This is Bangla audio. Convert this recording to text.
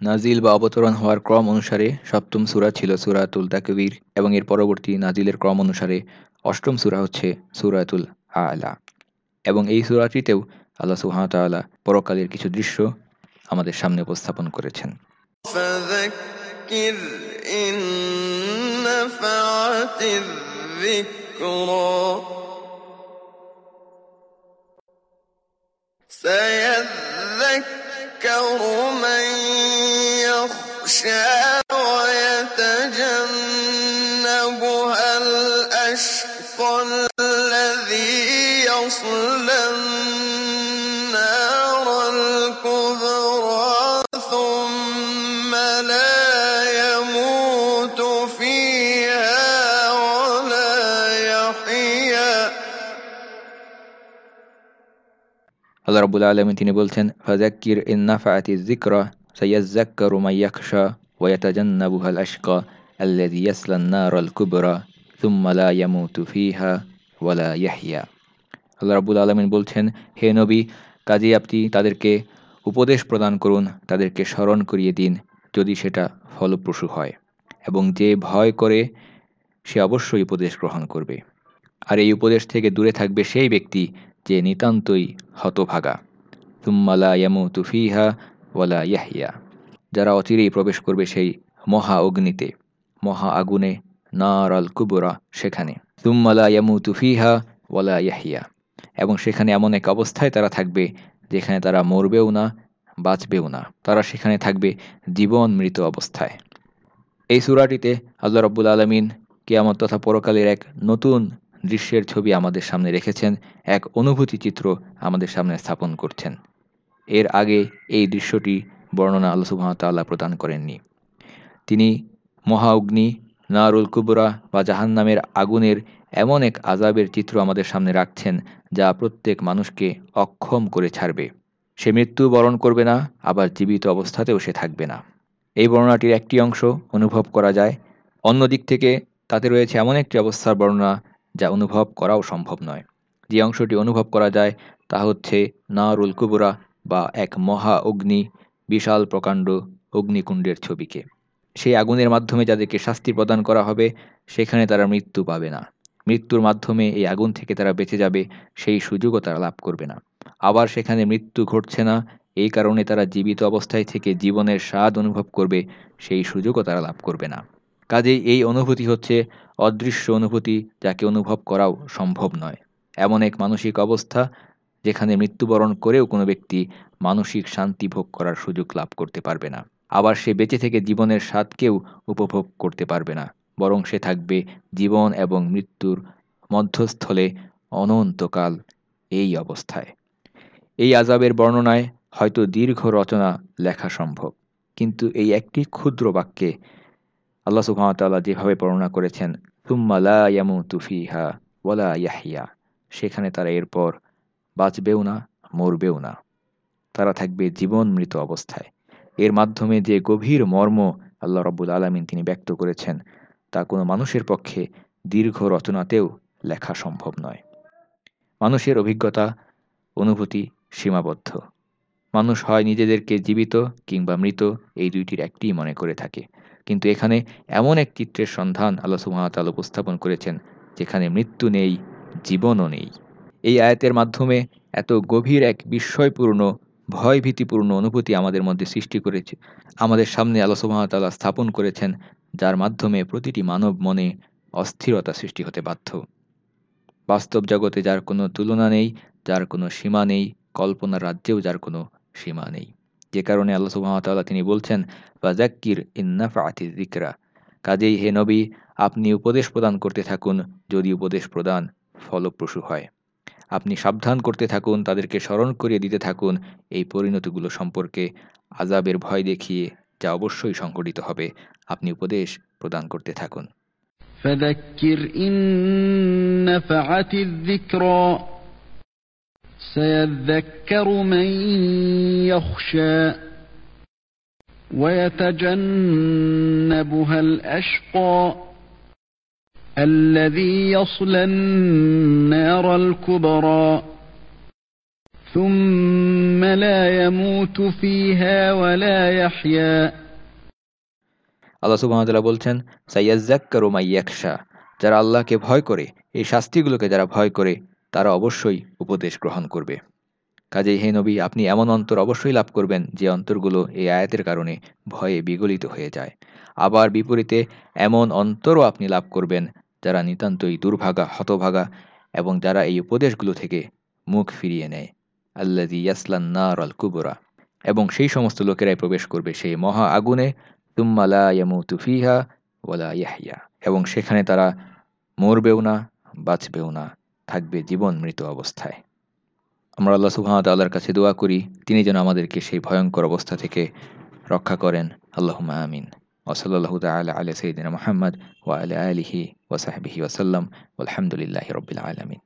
নাজিল বা অবতরণ হওয়ার ক্রম অনুসারে সপ্তম সূরা ছিল সূরাতুল তাকবীর এবং এর পরবর্তী নাজিলের ক্রম অনুসারে অষ্টম সূরা হচ্ছে সূরাতুল আ'লা এবং এই সূরাটিতেও আল্লাহ সুবহানাহু ওয়া তাআলা পরকালের কিছু দৃশ্য আমাদের সামনে উপস্থাপন করেছেন فذكر إن نفعت الذكرى سيذكر من يخشى ويتجنبها الأشقى الذي يصلى النار الكبرى ثم لا يموت فيها ولا يحيا আল্লাহ রাব্বুল আলামিন তিনি বলছেন ফাযাক্কির ইন নাফাআতি যিকরা ইয়াখশা ওয়া ইয়াতাজান্নাবুহাল আশকা আল্লাযী ইয়াসলান নারাল কুবরা থুম্মা লা ইয়ামুতু ফিহা ওয়া লা ইয়াহইয়া আল্লাহ রাব্বুল আলামিন বলছেন, হে নবী, কাজেই আপনি তাদেরকে উপদেশ প্রদান করুন, তাদেরকে স্মরণ করিয়ে দিন, যদি সেটা ফলপ্রসূ হয়। এবং যে ভয় করে, সে অবশ্যই উপদেশ গ্রহণ করবে। আর এই উপদেশ থেকে দূরে থাকবে সেই ব্যক্তি যে নিতান্তই হতভাগা। তুম্মালা ইয়ামু তুফিহা ওয়ালা ইয়াহিয়া যারা অচিরেই প্রবেশ করবে সেই মহা অগ্নিতে, মহা আগুনে নার আল কুবরা সেখানে। তুম্মালা ইয়ামু তুফিহা ওয়ালা ইয়াহিয়া এবং সেখানে এমন এক অবস্থায় তারা থাকবে যেখানে তারা মরবেও না, বাঁচবেও না। তারা সেখানে থাকবে জীবন মৃত অবস্থায়। এই সুরাটিতে আল্লাহ রব্বুল আলমিন কিয়ামত তথা পরকালের এক নতুন দৃশ্যের ছবি আমাদের সামনে রেখেছেন, এক অনুভূতি চিত্র আমাদের সামনে স্থাপন করছেন। এর আগে এই দৃশ্যটি বর্ণনা আল্লাহ সুবাহতাল্লাহ প্রদান করেননি। তিনি মহা অগ্নি নারুল কুবরা বা জাহান্নামের আগুনের এমন এক আজাবের চিত্র আমাদের সামনে রাখছেন যা প্রত্যেক মানুষকে অক্ষম করে ছাড়বে। সে মৃত্যু বরণ করবে না, আবার জীবিত অবস্থাতেও সে থাকবে না। এই বর্ণনাটির একটি অংশ অনুভব করা যায়। অন্য দিক থেকে তাতে রয়েছে এমন একটি অবস্থার বর্ণনা যা অনুভব করাও সম্ভব নয়। যে অংশটি অনুভব করা যায় তা হচ্ছে নারুল কুবরা বা এক মহা অগ্নি, বিশাল প্রকাণ্ড অগ্নিকুণ্ডের ছবিকে। সেই আগুনের মাধ্যমে যাদেরকে শাস্তি প্রদান করা হবে, সেখানে তারা মৃত্যু পাবে না। মৃত্যুর মাধ্যমে এই আগুন থেকে তারা বেঁচে যাবে, সেই সুযোগও তারা লাভ করবে না। আবার সেখানে মৃত্যু ঘটছে না, এই কারণে তারা জীবিত অবস্থায় থেকে জীবনের স্বাদ অনুভব করবে, সেই সুযোগও তারা লাভ করবে না। কাজেই এই অনুভূতি হচ্ছে অদৃশ্য অনুভূতি, যাকে অনুভব করাও সম্ভব নয়। এমন এক মানসিক অবস্থা যেখানে মৃত্যুবরণ করেও কোনো ব্যক্তি মানসিক শান্তি ভোগ করার সুযোগ লাভ করতে পারবে না। আবার সে বেঁচে থেকে জীবনের স্বাদকেও উপভোগ করতে পারবে না। বরং সে থাকবে জীবন এবং মৃত্যুর মধ্যস্থলে অনন্তকাল এই অবস্থায়। এই আজাবের বর্ণনায় হয়তো দীর্ঘ রচনা লেখা সম্ভব। কিন্তু এই একটি ক্ষুদ্র বাক্যে আল্লাহ সুহামতাল্লাহ যেভাবে বর্ণনা করেছেন তুম্মা লা ইয়ামুতু ফিহা ওয়ালা ইয়াহিয়া সেখানে তারা এরপর বাঁচবেও না, মরবেও না। তারা থাকবে জীবন মৃত অবস্থায়। এর মাধ্যমে যে গভীর মর্ম আল্লাহ রব্বুল আলমিন তিনি ব্যক্ত করেছেন, তা কোনো মানুষের পক্ষে দীর্ঘ রচনাতেও লেখা সম্ভব নয়। মানুষের অভিজ্ঞতা, অনুভূতি সীমাবদ্ধ। মানুষ হয় নিজেদেরকে জীবিত কিংবা মৃত, এই দুইটির একটিই মনে করে থাকে। কিন্তু এখানে এমন এক চিত্রের সন্ধান আল্লাহ সুহামতাল উপস্থাপন করেছেন, যেখানে মৃত্যু নেই, জীবনও নেই। এই আয়াতের মাধ্যমে এত গভীর এক বিস্ময়পূর্ণ, ভয়ভীতিপূর্ণ অনুভূতি আমাদের মধ্যে সৃষ্টি করেছে। আমাদের সামনে আল্লাহ স্থাপন করেছেন, যার মাধ্যমে প্রতিটি মানব মনে অস্থিরতা সৃষ্টি হতে বাধ্য। বাস্তব জগতে যার কোনো তুলনা নেই, যার কোনো সীমা নেই, কল্পনার রাজ্যেও যার কোনো সীমা নেই। যে কারণে আল্লাহ সুহামতাল্লাহ তিনি বলছেন বাজাক্কির ইন্নাফাতি জিকরা কাজেই হে নবী, আপনি উপদেশ প্রদান করতে থাকুন, যদি উপদেশ প্রদান ফলপ্রসূ হয়। আপনি সাবধান করতে থাকুন তাদেরকে স্মরণ করিয়ে দিতে থাকুন এই পরিণতিগুলো সম্পর্কে আজাবের ভয় দেখিয়ে যা অবশ্যই সংঘটিত হবে আপনি উপদেশ প্রদান করতে থাকুন فذكر إن نفعت الذكرى سيذكر من يخشى ويتجنبها الأشقى الذي يصلى النار الكبرى ثم ثم لا يموت فيها ولا يحيا আল্লাহ সুবহানাহু বলছেন সাইয়াজ্জাক্কারু মাইয়াকশা যারা আল্লাহকে ভয় করে এই শাস্তিগুলোকে যারা ভয় করে তারা অবশ্যই উপদেশ গ্রহণ করবে কাজেই হে নবী আপনি এমন অন্তর অবশ্যই লাভ করবেন যে অন্তরগুলো এই আয়াতের কারণে ভয়ে বিগলিত হয়ে যায় আবার বিপরীতে এমন অন্তরও আপনি লাভ করবেন যারা নিতান্তই দুর্ভাগা, হতভাগা এবং যারা এই উপদেশগুলো থেকে মুখ ফিরিয়ে নেয়। আল্লাদি ইয়াসলান নার আল কুবরা। এবং সেই সমস্ত লোকেরাই প্রবেশ করবে সেই মহা আগুনে। তুম্মালা ইয়ামুতু ফিহা ওয়ালা ইয়াহিয়া এবং সেখানে তারা মরবেও না, বাঁচবেও না, থাকবে জীবন মৃত অবস্থায়। আমরা আল্লাহ ওয়া তাআলার কাছে দোয়া করি, তিনি যেন আমাদেরকে সেই ভয়ঙ্কর অবস্থা থেকে রক্ষা করেন। আল্লাহ আমিন। وصلى الله تعالى على سيدنا محمد وعلى آله وصحبه وسلم والحمد لله رب العالمين.